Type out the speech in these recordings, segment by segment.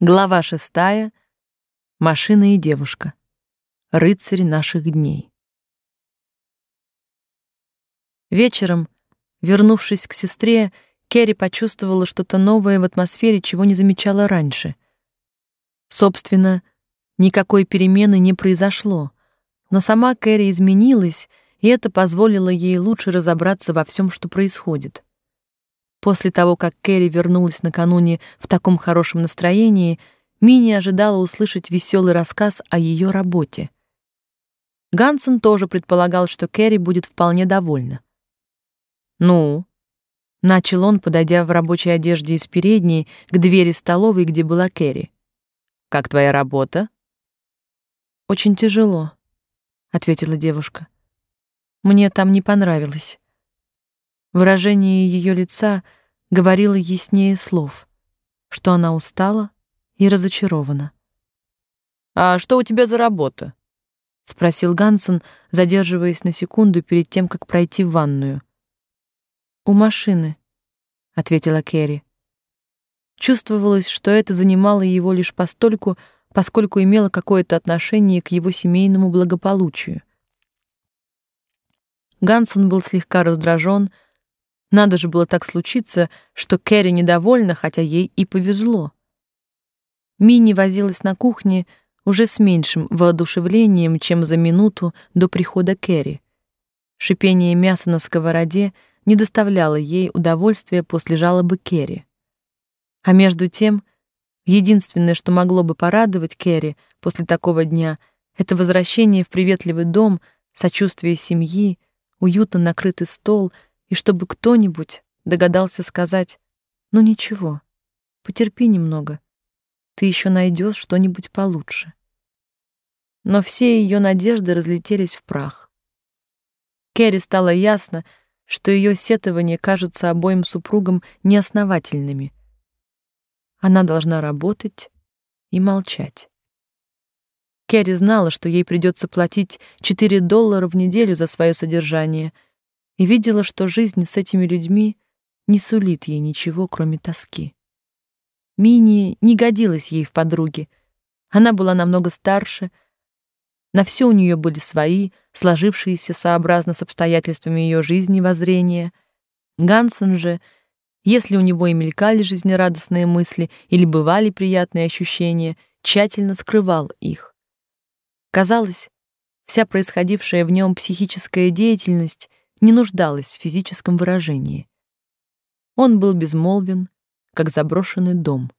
Глава шестая. Машина и девушка. Рыцарь наших дней. Вечером, вернувшись к сестре, Керри почувствовала что-то новое в атмосфере, чего не замечала раньше. Собственно, никакой перемены не произошло, но сама Керри изменилась, и это позволило ей лучше разобраться во всем, что происходит. После того, как Кэрри вернулась накануне в таком хорошем настроении, Мини ожидала услышать веселый рассказ о ее работе. Гансен тоже предполагал, что Кэрри будет вполне довольна. «Ну?» — начал он, подойдя в рабочей одежде из передней к двери столовой, где была Кэрри. «Как твоя работа?» «Очень тяжело», — ответила девушка. «Мне там не понравилось». Выражение ее лица говорило яснее слов, что она устала и разочарована. «А что у тебя за работа?» — спросил Гансен, задерживаясь на секунду перед тем, как пройти в ванную. «У машины», — ответила Керри. Чувствовалось, что это занимало его лишь постольку, поскольку имело какое-то отношение к его семейному благополучию. Гансен был слегка раздражен, — надо же было так случиться, что Кэрри недовольна, хотя ей и повезло. Мини возилась на кухне уже с меньшим воодушевлением, чем за минуту до прихода Кэрри. Шипение мяса на сковороде не доставляло ей удовольствия после жалобы Кэрри. А между тем, единственное, что могло бы порадовать Кэрри после такого дня, это возвращение в приветливый дом, сочувствие семьи, уютно накрытый стол — и чтобы кто-нибудь догадался сказать: "Ну ничего, потерпи немного. Ты еще найдешь что-нибудь получше". Но все ее надежды разлетелись в прах. Кэрри стало ясно, что ее сетования кажутся обоим супругам неосновательными. Она должна работать и молчать. Кэрри знала, что ей придется платить 4 доллара в неделю за свое содержание — и видела, что жизнь с этими людьми не сулит ей ничего, кроме тоски. Мини не годилась ей в подруги. Она была намного старше, на все у нее были свои, сложившиеся сообразно с обстоятельствами ее жизни воззрения. Гансен же, если у него и мелькали жизнерадостные мысли или бывали приятные ощущения, тщательно скрывал их. Казалось, вся происходившая в нем психическая деятельность не нуждалась в физическом выражении. Он был безмолвен, как заброшенный дом.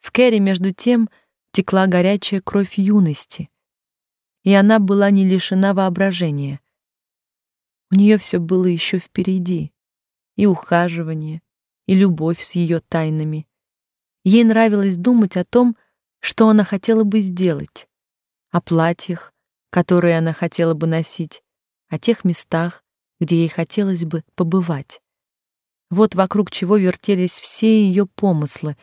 В Кэрри между тем текла горячая кровь юности, и она была не лишена воображения. У нее все было еще впереди, и ухаживание, и любовь с ее тайнами. Ей нравилось думать о том, что она хотела бы сделать, о платьях, которые она хотела бы носить, о тех местах, где ей хотелось бы побывать. Вот вокруг чего вертелись все ее помыслы,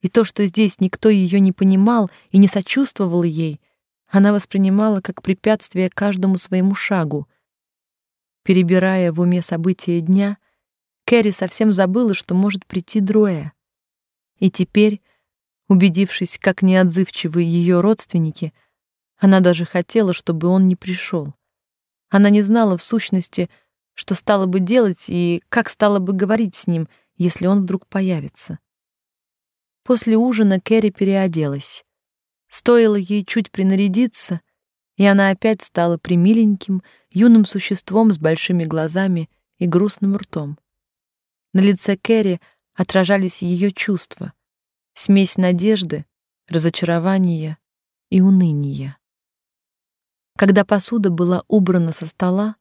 и то, что здесь никто ее не понимал и не сочувствовал ей, она воспринимала как препятствие каждому своему шагу. Перебирая в уме события дня, Кэрри совсем забыла, что может прийти Дроя. И теперь, убедившись, как неотзывчивы ее родственники, она даже хотела, чтобы он не пришел. Она не знала в сущности, что стала бы делать и как стала бы говорить с ним, если он вдруг появится. После ужина Кэрри переоделась. Стоило ей чуть принарядиться, и она опять стала примиленьким, юным существом с большими глазами и грустным ртом. На лице Кэрри отражались ее чувства, смесь надежды, разочарования и уныния. Когда посуда была убрана со стола,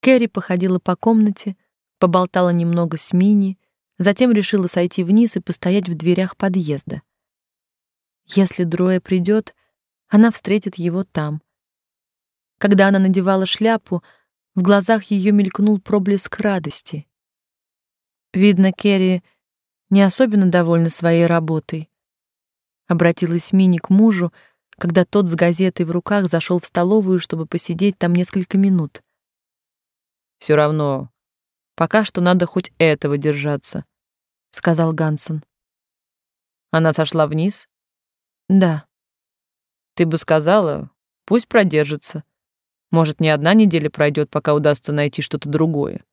Кэрри походила по комнате, поболтала немного с Мини, затем решила сойти вниз и постоять в дверях подъезда. Если Дроя придет, она встретит его там. Когда она надевала шляпу, в глазах ее мелькнул проблеск радости. Видно, Керри не особенно довольна своей работой. Обратилась Мини к мужу, когда тот с газетой в руках зашел в столовую, чтобы посидеть там несколько минут. Все равно, пока что надо хоть этого держаться, сказал Гансен. Она сошла вниз? Да. Ты бы сказала, пусть продержится. Может, не одна неделя пройдет, пока удастся найти что-то другое.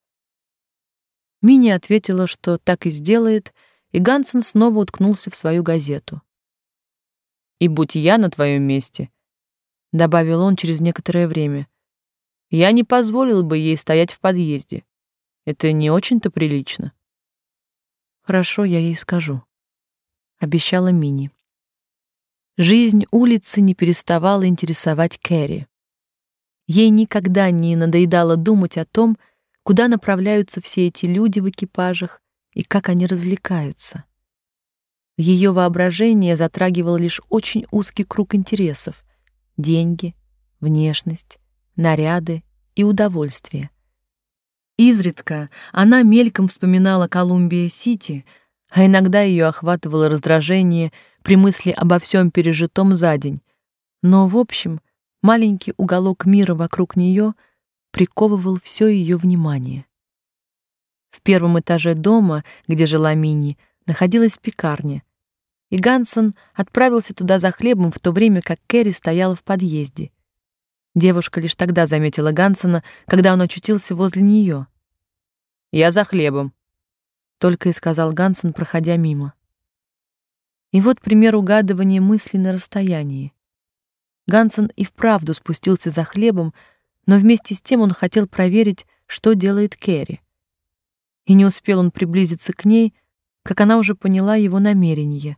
Мини ответила, что так и сделает, и Гансен снова уткнулся в свою газету. «И будь я на твоем месте», — добавил он через некоторое время, — «я не позволил бы ей стоять в подъезде. Это не очень-то прилично». «Хорошо, я ей скажу», — обещала Мини. Жизнь улицы не переставала интересовать Кэрри. Ей никогда не надоедало думать о том, куда направляются все эти люди в экипажах и как они развлекаются. Ее воображение затрагивало лишь очень узкий круг интересов: деньги, внешность, наряды и удовольствие. Изредка она мельком вспоминала Колумбия-Сити, а иногда ее охватывало раздражение при мысли обо всем пережитом за день. Но в общем, маленький уголок мира вокруг нее приковывал все ее внимание. В первом этаже дома, где жила Мини, находилась пекарня, и Гансон отправился туда за хлебом в то время, как Кэрри стояла в подъезде. Девушка лишь тогда заметила Гансона, когда он очутился возле нее. «Я за хлебом», — только и сказал Гансон, проходя мимо. И вот пример угадывания мыслей на расстоянии. Гансон и вправду спустился за хлебом, но вместе с тем он хотел проверить, что делает Кэрри. И не успел он приблизиться к ней, как она уже поняла его намерение.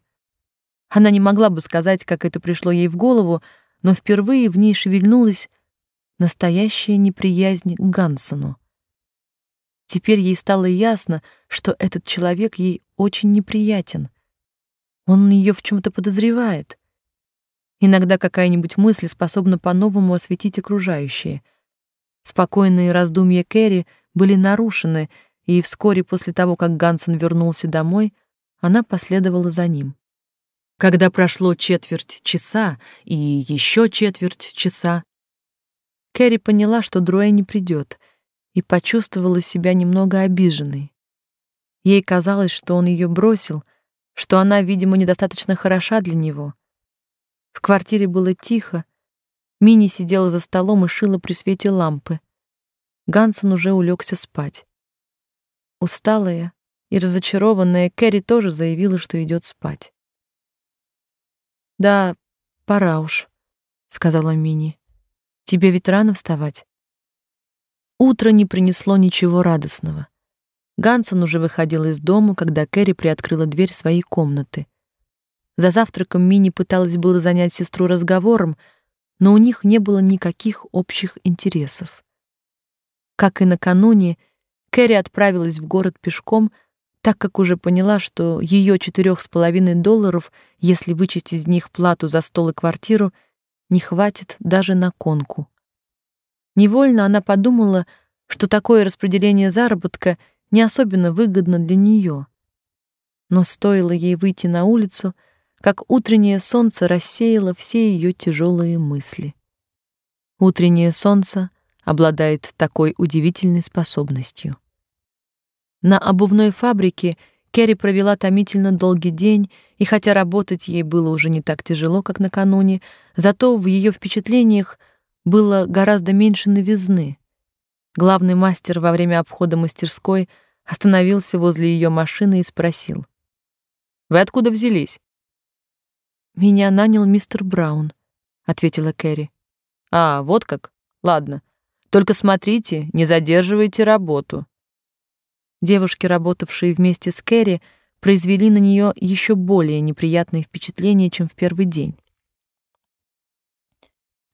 Она не могла бы сказать, как это пришло ей в голову, но впервые в ней шевельнулась настоящая неприязнь к Гансону. Теперь ей стало ясно, что этот человек ей очень неприятен. Он ее в чем то подозревает. Иногда какая-нибудь мысль способна по-новому осветить окружающее. Спокойные раздумья Кэрри были нарушены, и вскоре после того, как Гансон вернулся домой, она последовала за ним. Когда прошло четверть часа и еще четверть часа, Кэрри поняла, что Друэ не придет, и почувствовала себя немного обиженной. Ей казалось, что он ее бросил, что она, видимо, недостаточно хороша для него — в квартире было тихо. Мини сидела за столом и шила при свете лампы. Гансон уже улегся спать. Усталая и разочарованная Кэрри тоже заявила, что идет спать. «Да, пора уж», — сказала Мини. «Тебе ведь рано вставать». Утро не принесло ничего радостного. Гансон уже выходил из дома, когда Кэрри приоткрыла дверь своей комнаты. За завтраком Мини пыталась было занять сестру разговором, но у них не было никаких общих интересов. Как и накануне, Кэрри отправилась в город пешком, так как уже поняла, что ее четырех с половиной долларов, если вычесть из них плату за стол и квартиру, не хватит даже на конку. Невольно она подумала, что такое распределение заработка не особенно выгодно для нее. Но стоило ей выйти на улицу, как утреннее солнце рассеяло все ее тяжелые мысли. Утреннее солнце обладает такой удивительной способностью. На обувной фабрике Керри провела томительно долгий день, и хотя работать ей было уже не так тяжело, как накануне, зато в ее впечатлениях было гораздо меньше новизны. Главный мастер во время обхода мастерской остановился возле ее машины и спросил: "Вы откуда взялись?" Меня нанял мистер Браун, ответила Кэрри. А, вот как. Ладно. Только смотрите, не задерживайте работу. Девушки, работавшие вместе с Кэрри, произвели на нее еще более неприятное впечатление, чем в первый день.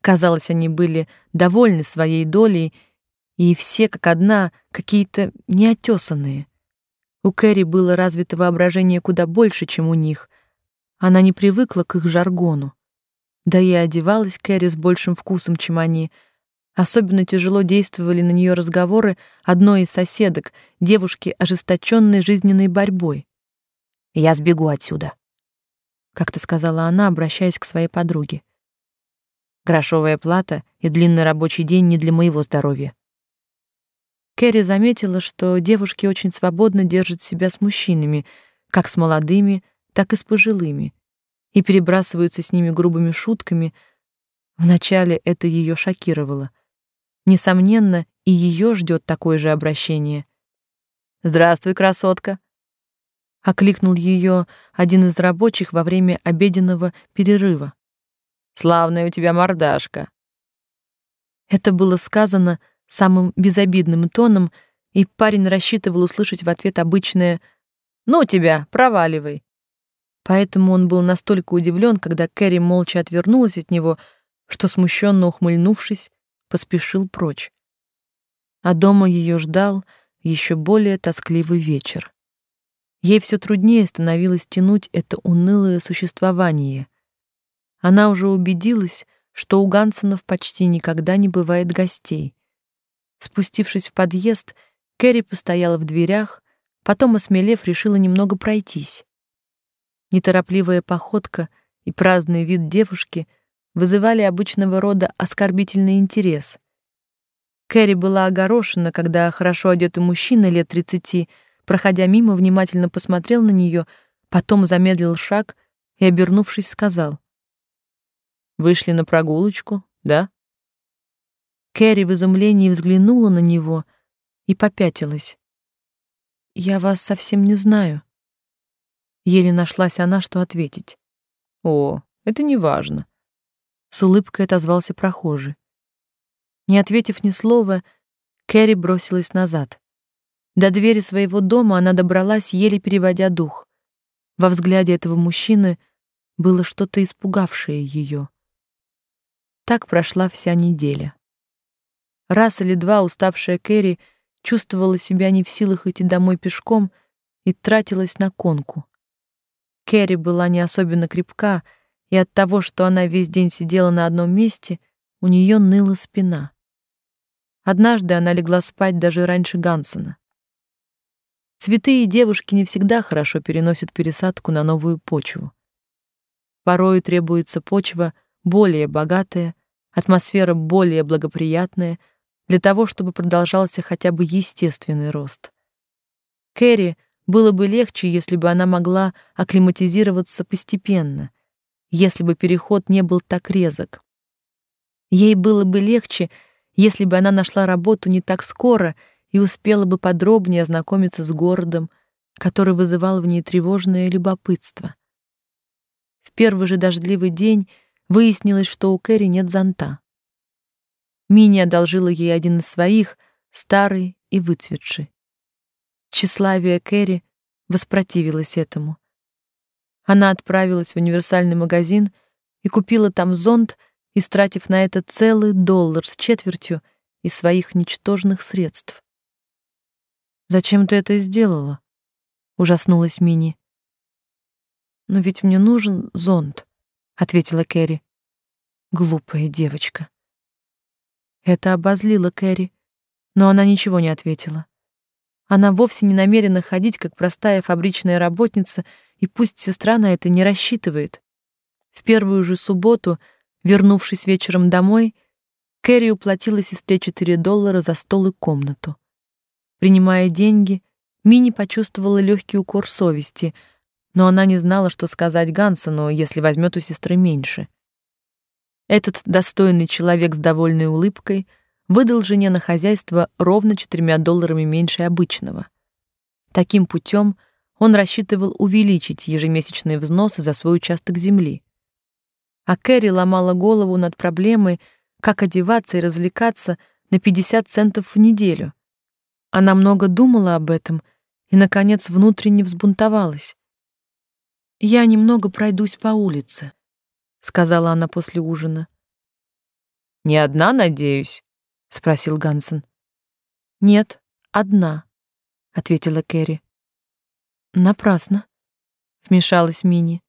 Казалось, они были довольны своей долей, и все как одна какие-то неотесанные. У Кэрри было развито воображение куда больше, чем у них, она не привыкла к их жаргону. Да и одевалась Кэрри с большим вкусом, чем они. Особенно тяжело действовали на нее разговоры одной из соседок, девушки, ожесточенной жизненной борьбой. «Я сбегу отсюда», — как-то сказала она, обращаясь к своей подруге. «Грошовая плата и длинный рабочий день не для моего здоровья». Кэрри заметила, что девушки очень свободно держат себя с мужчинами, как с молодыми, так и с пожилыми, и перебрасываются с ними грубыми шутками. Вначале это ее шокировало. Несомненно, и ее ждет такое же обращение. «Здравствуй, красотка!» Окликнул ее один из рабочих во время обеденного перерыва. «Славная у тебя мордашка!» Это было сказано самым безобидным тоном, и парень рассчитывал услышать в ответ обычное «Ну тебя, проваливай». Поэтому он был настолько удивлен, когда Кэрри молча отвернулась от него, что, смущенно ухмыльнувшись, поспешил прочь. А дома ее ждал еще более тоскливый вечер. Ей все труднее становилось тянуть это унылое существование. Она уже убедилась, что у Гансонов почти никогда не бывает гостей. Спустившись в подъезд, Кэрри постояла в дверях, потом, осмелев, решила немного пройтись. Неторопливая походка и праздный вид девушки вызывали обычного рода оскорбительный интерес. Кэрри была огорошена, когда хорошо одетый мужчина лет тридцати, проходя мимо, внимательно посмотрел на нее, потом замедлил шаг и, обернувшись, сказал: Вышли на прогулочку, да? Кэрри в изумлении взглянула на него и попятилась. Я вас совсем не знаю. Еле нашлась она, что ответить. О, это не важно. С улыбкой отозвался прохожий. Не ответив ни слова, Кэрри бросилась назад. До двери своего дома она добралась, еле переводя дух. Во взгляде этого мужчины было что-то испугавшее ее. Так прошла вся неделя. Раз или два уставшая Кэрри чувствовала себя не в силах идти домой пешком и тратилась на конку. Кэрри была не особенно крепка, и от того, что она весь день сидела на одном месте, у нее ныла спина. Однажды она легла спать даже раньше Гансона. Цветы и девушки не всегда хорошо переносят пересадку на новую почву. Порою требуется почва более богатая, атмосфера более благоприятная для того, чтобы продолжался хотя бы естественный рост. Кэрри было бы легче, если бы она могла акклиматизироваться постепенно, если бы переход не был так резок. Ей было бы легче, если бы она нашла работу не так скоро и успела бы подробнее ознакомиться с городом, который вызывал в ней тревожное любопытство. В первый же дождливый день Выяснилось, что у Кэрри нет зонта. Мини одолжила ей один из своих, старый и выцветший. Тщеславие Кэрри воспротивилось этому. Она отправилась в универсальный магазин и купила там зонт, истратив на это целый доллар с четвертью из своих ничтожных средств. «Зачем ты это сделала?» — ужаснулась Мини. «Но ведь мне нужен зонт», ответила Кэрри. Глупая девочка. Это обозлило Кэрри, но она ничего не ответила. Она вовсе не намерена ходить как простая фабричная работница, и пусть сестра на это не рассчитывает. В первую же субботу, вернувшись вечером домой, Кэрри уплатила сестре 4 доллара за стол и комнату. Принимая деньги, Мини почувствовала легкий укор совести — но она не знала, что сказать Гансону, если возьмет у сестры меньше. Этот достойный человек с довольной улыбкой выдал жене на хозяйство ровно четырьмя долларами меньше обычного. Таким путем он рассчитывал увеличить ежемесячные взносы за свой участок земли. А Кэрри ломала голову над проблемой, как одеваться и развлекаться на 50 центов в неделю. Она много думала об этом и, наконец, внутренне взбунтовалась. Я немного пройдусь по улице, сказала она после ужина. Не одна, надеюсь, спросил Гансен. Нет, одна, ответила Кэрри. Напрасно, вмешалась Мини.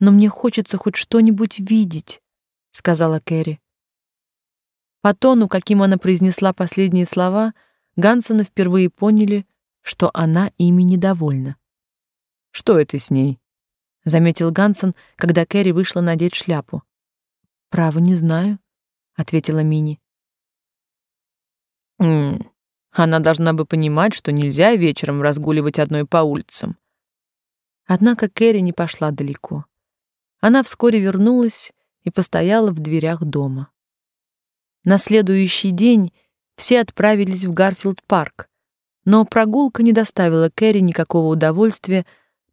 Но мне хочется хоть что-нибудь видеть, сказала Кэрри. По тону, каким она произнесла последние слова, Гансены впервые поняли, что она ими недовольна. Что это с ней? заметил Гансен, когда Кэрри вышла надеть шляпу. Право не знаю, ответила Мини. Она должна бы понимать, что нельзя вечером разгуливать одной по улицам. Однако Кэрри не пошла далеко. Она вскоре вернулась и постояла в дверях дома. На следующий день все отправились в Гарфилд-парк, но прогулка не доставила Кэрри никакого удовольствия,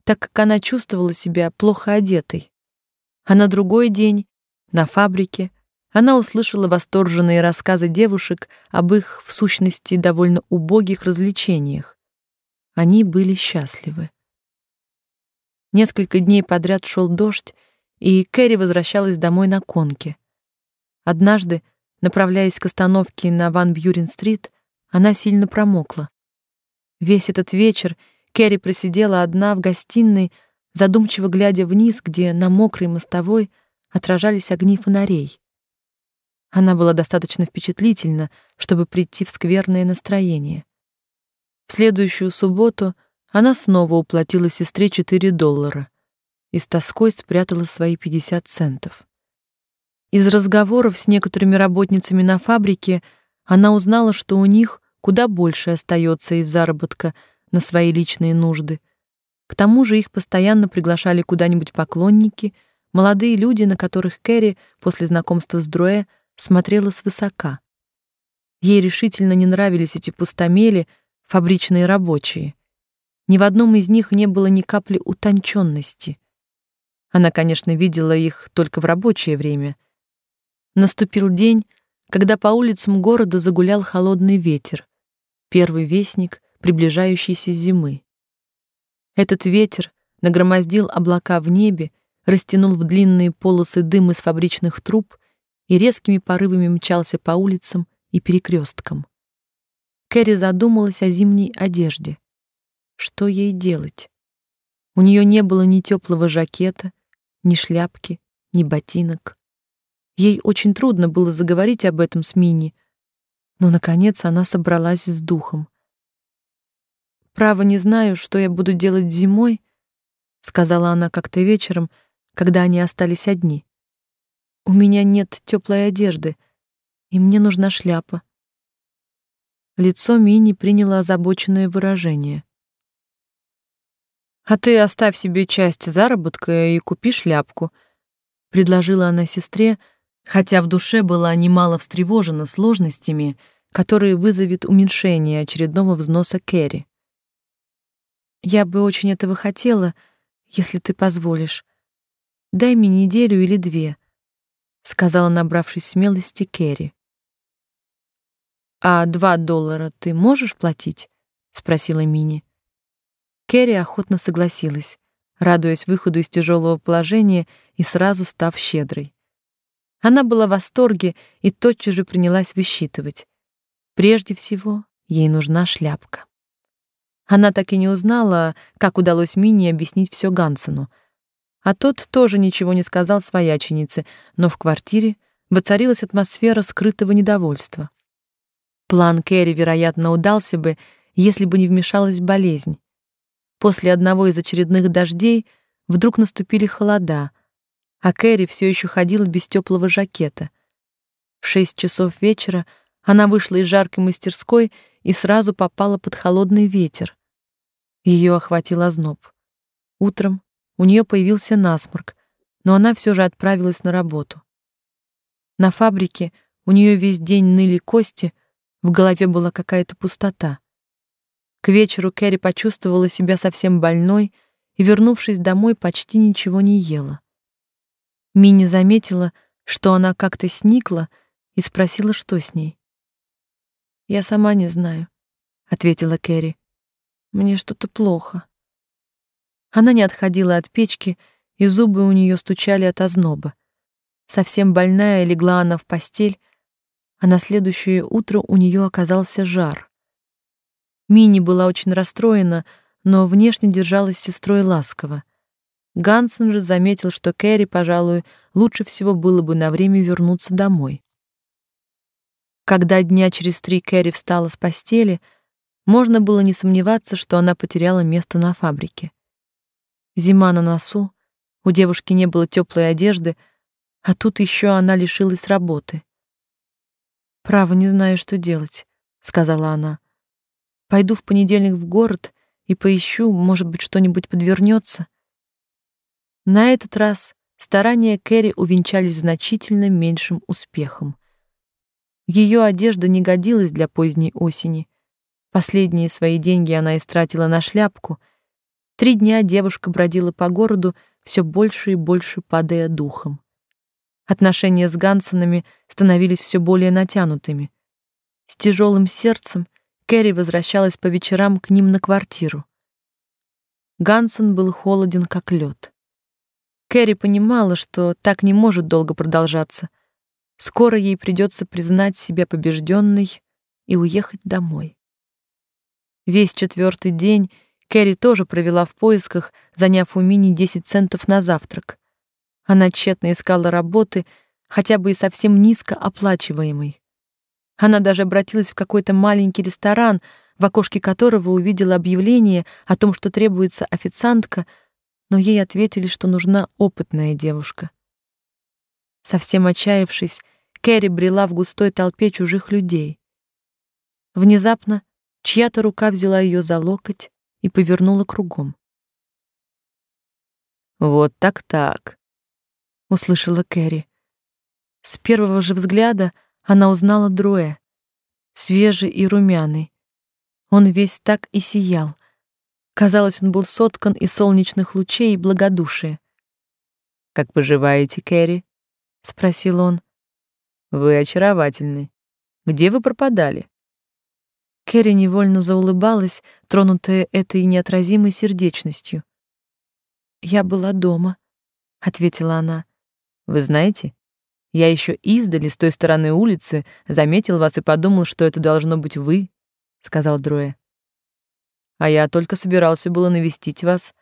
так как она чувствовала себя плохо одетой. А на другой день, на фабрике, она услышала восторженные рассказы девушек об их, в сущности, довольно убогих развлечениях. Они были счастливы. Несколько дней подряд шел дождь, и Кэрри возвращалась домой на конке. Однажды, направляясь к остановке на Ван Бьюрен-стрит, она сильно промокла. Весь этот вечер Кэрри просидела одна в гостиной, задумчиво глядя вниз, где на мокрой мостовой отражались огни фонарей. Она была достаточно впечатлительна, чтобы прийти в скверное настроение. В следующую субботу она снова уплатила сестре 4 доллара и с тоской спрятала свои 50 центов. Из разговоров с некоторыми работницами на фабрике она узнала, что у них куда больше остается из заработка на свои личные нужды. К тому же их постоянно приглашали куда-нибудь поклонники, молодые люди, на которых Кэрри после знакомства с Дроэ смотрела свысока. Ей решительно не нравились эти пустомели, фабричные рабочие. Ни в одном из них не было ни капли утонченности. Она, конечно, видела их только в рабочее время. Наступил день, когда по улицам города загулял холодный ветер, первый вестник приближающейся зимы. Этот ветер нагромоздил облака в небе, растянул в длинные полосы дым из фабричных труб и резкими порывами мчался по улицам и перекресткам. Кэрри задумалась о зимней одежде. Что ей делать? У нее не было ни теплого жакета, ни шляпки, ни ботинок. Ей очень трудно было заговорить об этом с Мини, но наконец она собралась с духом. Право не знаю, что я буду делать зимой, сказала она как-то вечером, когда они остались одни. У меня нет теплой одежды, и мне нужна шляпа. Лицо Мини приняло озабоченное выражение. А ты оставь себе часть заработка и купи шляпку, предложила она сестре, хотя в душе была немало встревожена сложностями, которые вызовет уменьшение очередного взноса Кэрри. Я бы очень этого хотела, если ты позволишь. Дай мне неделю или две, сказала, набравшись смелости Кэрри. А два доллара ты можешь платить? спросила Мини. Кэрри охотно согласилась, радуясь выходу из тяжелого положения и сразу став щедрой. Она была в восторге и тотчас же принялась высчитывать. Прежде всего, ей нужна шляпка. Она так и не узнала, как удалось Минни объяснить все Гансену. А тот тоже ничего не сказал свояченице, но в квартире воцарилась атмосфера скрытого недовольства. План Кэрри, вероятно, удался бы, если бы не вмешалась болезнь. После одного из очередных дождей вдруг наступили холода, а Кэрри все еще ходила без теплого жакета. В шесть часов вечера она вышла из жаркой мастерской и сразу попала под холодный ветер. Ее охватил озноб. Утром у нее появился насморк, но она все же отправилась на работу. На фабрике у нее весь день ныли кости, в голове была какая-то пустота. К вечеру Кэрри почувствовала себя совсем больной и, вернувшись домой, почти ничего не ела. Мини заметила, что она как-то сникла и спросила, что с ней. «Я сама не знаю», — ответила Кэрри. «Мне что-то плохо». Она не отходила от печки, и зубы у нее стучали от озноба. Совсем больная легла она в постель, а на следующее утро у нее оказался жар. Мини была очень расстроена, но внешне держалась с сестрой ласково. Гансен же заметил, что Кэрри, пожалуй, лучше всего было бы на время вернуться домой. Когда дня через три Кэрри встала с постели, можно было не сомневаться, что она потеряла место на фабрике. Зима на носу, у девушки не было теплой одежды, а тут еще она лишилась работы. «Право, не знаю, что делать», — сказала она. Пойду в понедельник в город и поищу, может быть, что-нибудь подвернется. На этот раз старания Кэрри увенчались значительно меньшим успехом. Ее одежда не годилась для поздней осени. Последние свои деньги она истратила на шляпку. Три дня девушка бродила по городу, все больше и больше падая духом. Отношения с Гансонами становились все более натянутыми. С тяжелым сердцем Кэрри возвращалась по вечерам к ним на квартиру. Гансон был холоден, как лед. Кэрри понимала, что так не может долго продолжаться. Скоро ей придется признать себя побежденной и уехать домой. Весь четвертый день Кэрри тоже провела в поисках, заняв у Мини 10 центов на завтрак. Она тщетно искала работы, хотя бы и совсем низко оплачиваемой. Она даже обратилась в какой-то маленький ресторан, в окошке которого увидела объявление о том, что требуется официантка — но ей ответили, что нужна опытная девушка. Совсем отчаявшись, Кэрри брела в густой толпе чужих людей. Внезапно чья-то рука взяла ее за локоть и повернула кругом. «Вот так-так», — услышала Кэрри. С первого же взгляда она узнала Друэ, свежий и румяный. Он весь так и сиял — Казалось, он был соткан из солнечных лучей и благодушия. «Как поживаете, Кэрри?» — спросил он. «Вы очаровательны. Где вы пропадали?» Кэрри невольно заулыбалась, тронутая этой неотразимой сердечностью. «Я была дома», — ответила она. «Вы знаете, я еще издали с той стороны улицы заметил вас и подумал, что это должно быть вы», — сказал Дроя а я только собирался было навестить вас.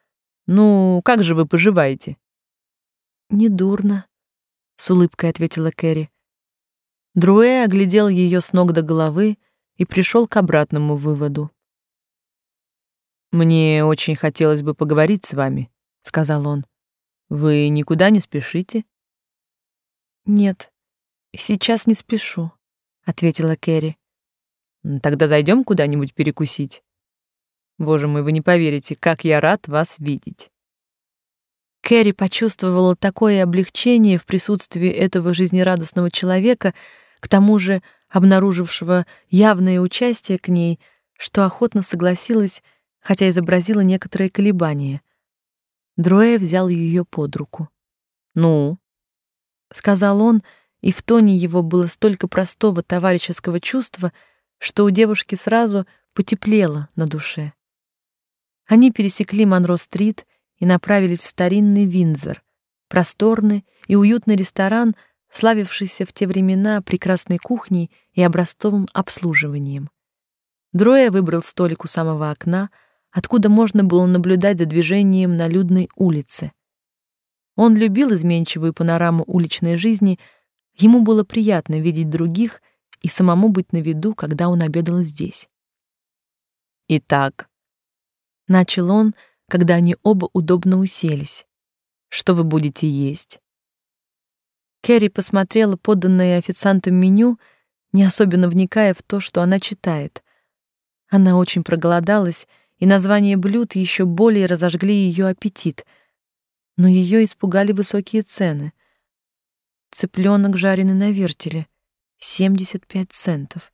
Ну, как же вы поживаете?» «Недурно», — с улыбкой ответила Кэрри. Друэ оглядел ее с ног до головы и пришел к обратному выводу. «Мне очень хотелось бы поговорить с вами», — сказал он. «Вы никуда не спешите?» «Нет, сейчас не спешу», — ответила Кэрри. «Тогда зайдем куда-нибудь перекусить?» Боже мой, вы не поверите, как я рад вас видеть. Кэрри почувствовала такое облегчение в присутствии этого жизнерадостного человека, к тому же обнаружившего явное участие к ней, что охотно согласилась, хотя изобразила некоторые колебания. Дроэ взял ее под руку. «Ну?» — сказал он, и в тоне его было столько простого товарищеского чувства, что у девушки сразу потеплело на душе. Они пересекли Монро-стрит и направились в старинный Виндзор, просторный и уютный ресторан, славившийся в те времена прекрасной кухней и образцовым обслуживанием. Дроя выбрал столик у самого окна, откуда можно было наблюдать за движением на людной улице. Он любил изменчивую панораму уличной жизни, ему было приятно видеть других и самому быть на виду, когда он обедал здесь. Итак, начал он, когда они оба удобно уселись. Что вы будете есть? Кэрри посмотрела поданное официантом меню, не особенно вникая в то, что она читает. Она очень проголодалась, и названия блюд еще более разожгли ее аппетит. Но ее испугали высокие цены. Цыпленок жареный на вертеле — 75 центов.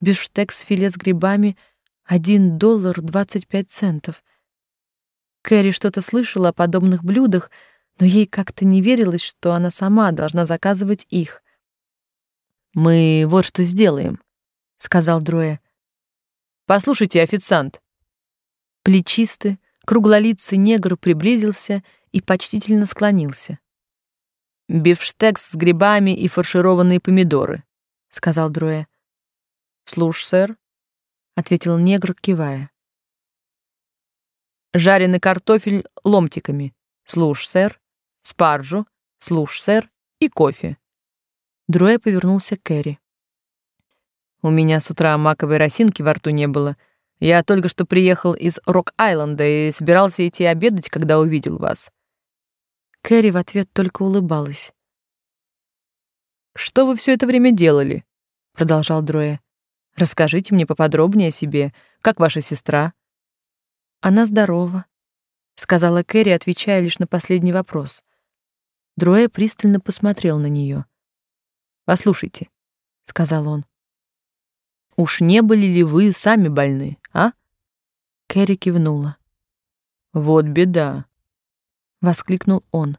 Бифштекс филе с грибами — один доллар двадцать пять центов. Кэрри что-то слышала о подобных блюдах, но ей как-то не верилось, что она сама должна заказывать их. «Мы вот что сделаем», — сказал Дроя. «Послушайте, официант». Плечистый, круглолицый негр приблизился и почтительно склонился. «Бифштекс с грибами и фаршированные помидоры», — сказал Дроя. «Слушай, сэр», ответил негр, кивая. Жареный картофель ломтиками. Служ, сэр. Спаржу. Служ, сэр. И кофе. Друэ повернулся к Кэрри. У меня с утра маковой росинки во рту не было. Я только что приехал из Рок-Айленда и собирался идти обедать, когда увидел вас. Кэрри в ответ только улыбалась. Что вы все это время делали? продолжал Дроя. Расскажите мне поподробнее о себе. Как ваша сестра? Она здорова. сказала Кэрри, отвечая лишь на последний вопрос. Дроя пристально посмотрел на нее. Послушайте, сказал он. Уж не были ли вы сами больны, а? Кэрри кивнула. Вот беда, воскликнул он.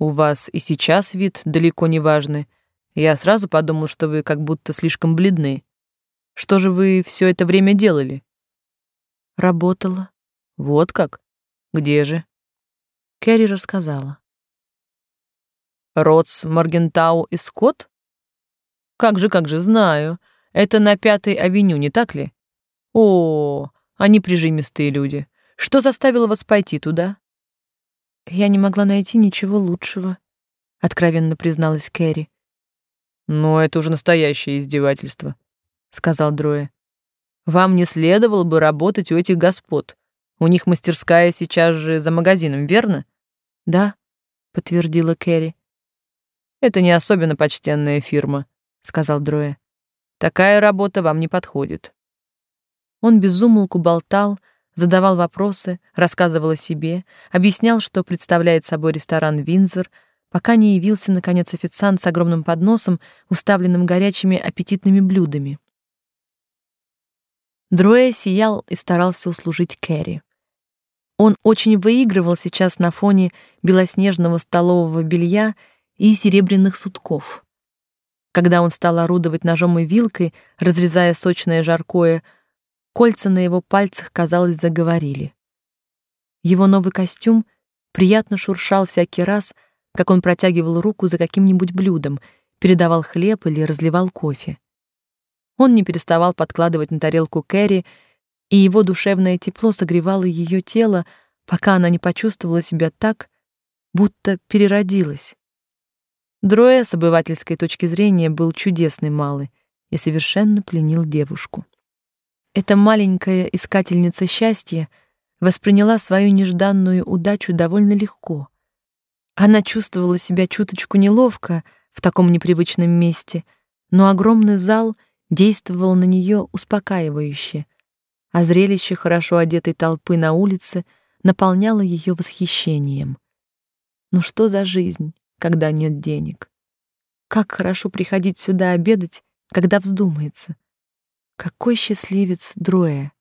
У вас и сейчас вид далеко не важный. Я сразу подумал, что вы как будто слишком бледны. Что же вы все это время делали? Работала. Вот как? Где же? Кэрри рассказала. Ротс, Маргентау и Скотт? Как же, как же, знаю. Это на Пятой авеню, не так ли? О, они прижимистые люди. Что заставило вас пойти туда? Я не могла найти ничего лучшего, откровенно призналась Кэрри. Но это уже настоящее издевательство, сказал Дроя. Вам не следовало бы работать у этих господ. У них мастерская сейчас же за магазином, верно? Да, подтвердила Кэрри. Это не особенно почтенная фирма, сказал Дроя. Такая работа вам не подходит. Он безумолку болтал, задавал вопросы, рассказывал о себе, объяснял, что представляет собой ресторан Винзор, пока не явился наконец официант с огромным подносом, уставленным горячими аппетитными блюдами. Дроя сиял и старался услужить Кэрри. Он очень выигрывал сейчас на фоне белоснежного столового белья и серебряных сутков. Когда он стал орудовать ножом и вилкой, разрезая сочное жаркое, кольца на его пальцах, казалось, заговорили. Его новый костюм приятно шуршал всякий раз, как он протягивал руку за каким-нибудь блюдом, передавал хлеб или разливал кофе. Он не переставал подкладывать на тарелку Кэрри, и его душевное тепло согревало ее тело, пока она не почувствовала себя так, будто переродилась. Дроя с обывательской точки зрения был чудесный малый и совершенно пленил девушку. Эта маленькая искательница счастья восприняла свою нежданную удачу довольно легко. Она чувствовала себя чуточку неловко в таком непривычном месте, но огромный зал действовал на нее успокаивающе, а зрелище хорошо одетой толпы на улице наполняло ее восхищением. Ну что за жизнь, когда нет денег? Как хорошо приходить сюда обедать, когда вздумается. Какой счастливец Дроя.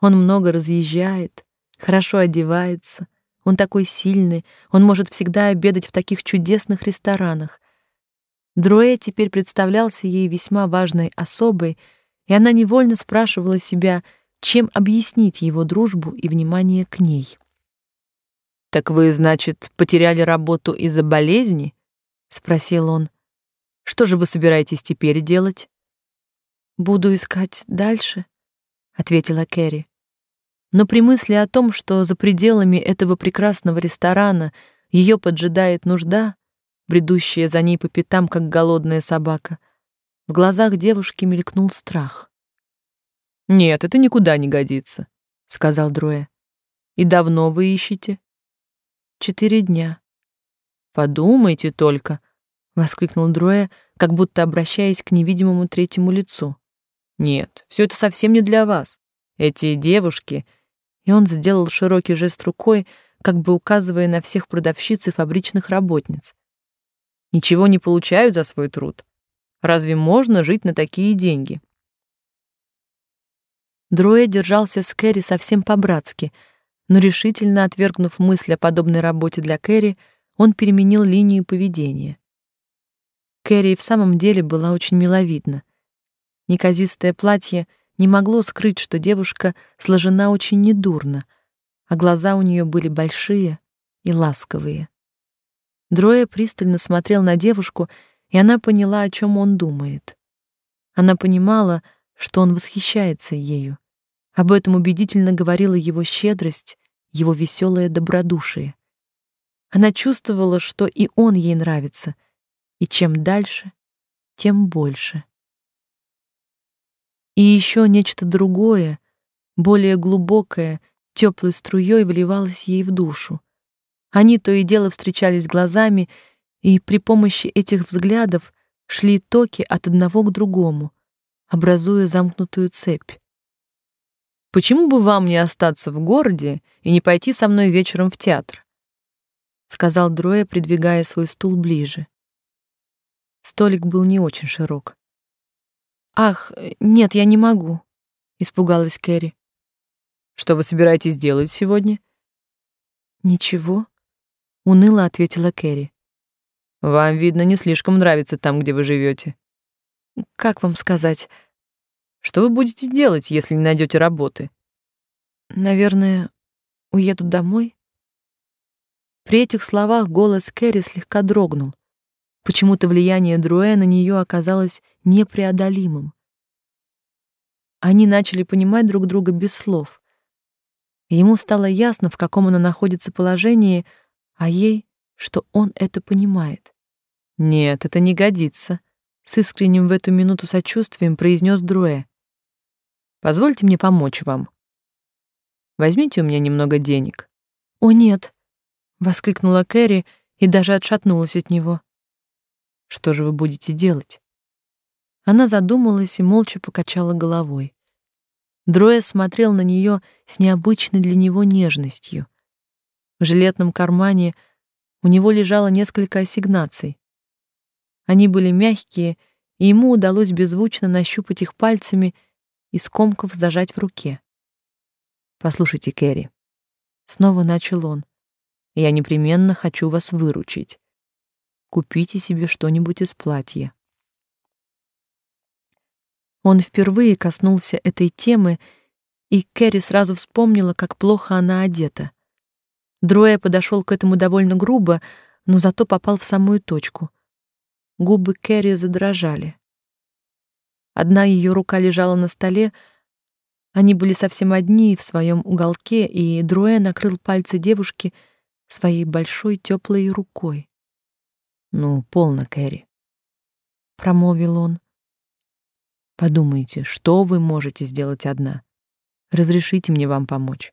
Он много разъезжает, хорошо одевается, он такой сильный, он может всегда обедать в таких чудесных ресторанах. Дроя теперь представлялся ей весьма важной особой, и она невольно спрашивала себя, чем объяснить его дружбу и внимание к ней. Так вы, значит, потеряли работу из-за болезни? спросил он. Что же вы собираетесь теперь делать? Буду искать дальше, ответила Кэрри. Но при мысли о том, что за пределами этого прекрасного ресторана ее поджидает нужда, бредущая за ней по пятам, как голодная собака, в глазах девушки мелькнул страх. Нет, это никуда не годится, сказал Дроя. И давно вы ищете? Четыре дня. Подумайте только, воскликнул Дроя, как будто обращаясь к невидимому третьему лицу. Нет, все это совсем не для вас. Эти девушки, и он сделал широкий жест рукой, как бы указывая на всех продавщиц и фабричных работниц. Ничего не получают за свой труд. Разве можно жить на такие деньги? Дроя держался с Кэрри совсем по-братски, но решительно отвергнув мысль о подобной работе для Кэрри, он переменил линию поведения. Кэрри в самом деле была очень миловидна. Неказистое платье не могло скрыть, что девушка сложена очень недурно, а глаза у нее были большие и ласковые. Дроя пристально смотрел на девушку, и она поняла, о чем он думает. Она понимала, что он восхищается ею. Об этом убедительно говорила его щедрость, его веселое добродушие. Она чувствовала, что и он ей нравится — и чем дальше, тем больше. И еще нечто другое, более глубокое, теплой струей вливалось ей в душу. Они то и дело встречались глазами, и при помощи этих взглядов шли токи от одного к другому, образуя замкнутую цепь. Почему бы вам не остаться в городе и не пойти со мной вечером в театр? сказал Дроя, придвигая свой стул ближе. Столик был не очень широк. Ах, нет, я не могу, испугалась Кэрри. Что вы собираетесь делать сегодня? Ничего, уныло ответила Кэрри. Вам видно, не слишком нравится там, где вы живете. Как вам сказать? Что вы будете делать, если не найдете работы? Наверное, уеду домой. При этих словах голос Кэрри слегка дрогнул. Почему-то влияние Друэ на нее оказалось непреодолимым. Они начали понимать друг друга без слов. Ему стало ясно, в каком она находится положении, а ей, что он это понимает. Нет, это не годится, с искренним в эту минуту сочувствием произнес Друэ. Позвольте мне помочь вам. Возьмите у меня немного денег. О нет, воскликнула Кэрри и даже отшатнулась от него. Что же вы будете делать? Она задумалась и молча покачала головой. Дроя смотрел на нее с необычной для него нежностью. В жилетном кармане у него лежало несколько ассигнаций. Они были мягкие, и ему удалось беззвучно нащупать их пальцами и скомков зажать в руке. Послушайте, Кэрри, снова начал он. Я непременно хочу вас выручить. Купите себе что-нибудь из платья. Он впервые коснулся этой темы, и Кэрри сразу вспомнила, как плохо она одета. Дроя подошел к этому довольно грубо, но зато попал в самую точку. Губы Кэрри задрожали. Одна ее рука лежала на столе, они были совсем одни в своем уголке, и Друэ накрыл пальцы девушки своей большой теплой рукой. «Ну, полно, Кэрри», — промолвил он. «Подумайте, что вы можете сделать одна. Разрешите мне вам помочь».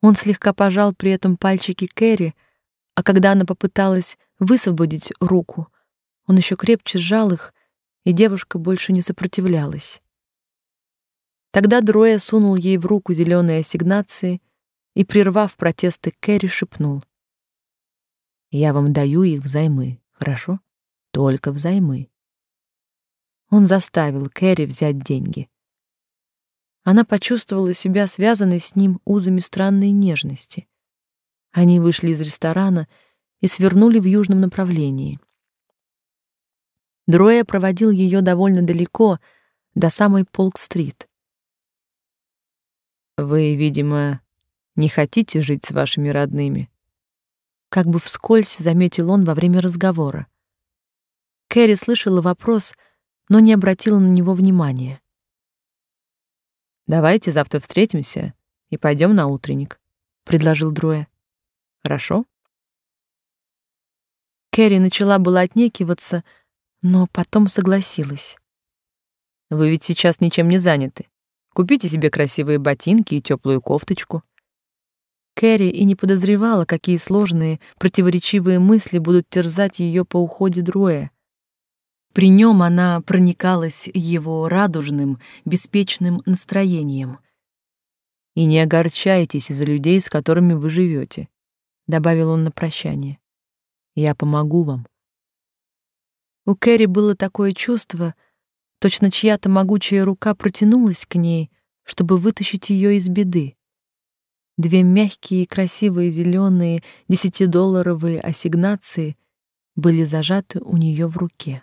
Он слегка пожал при этом пальчики Кэрри, а когда она попыталась высвободить руку, он еще крепче сжал их, и девушка больше не сопротивлялась. Тогда Дроя сунул ей в руку зеленые ассигнации и, прервав протесты Кэрри, шепнул. «Я вам даю их взаймы, хорошо? Только взаймы». Он заставил Кэрри взять деньги. Она почувствовала себя связанной с ним узами странной нежности. Они вышли из ресторана и свернули в южном направлении. Дроя проводил ее довольно далеко, до самой Полк-стрит. Вы, видимо, не хотите жить с вашими родными. Как бы вскользь заметил он во время разговора. Кэрри слышала вопрос, но не обратила на него внимания. Давайте завтра встретимся и пойдем на утренник, предложил Дроя. Хорошо? Кэрри начала было отнекиваться, но потом согласилась. Вы ведь сейчас ничем не заняты. Купите себе красивые ботинки и теплую кофточку. Кэрри и не подозревала, какие сложные, противоречивые мысли будут терзать ее по уходе Дроя. При нем она проникалась его радужным, беспечным настроением. «И не огорчайтесь из-за людей, с которыми вы живете», — добавил он на прощание. «Я помогу вам». У Кэрри было такое чувство, Точно чья-то могучая рука протянулась к ней, чтобы вытащить ее из беды. Две мягкие и красивые зеленые десятидолларовые ассигнации были зажаты у нее в руке.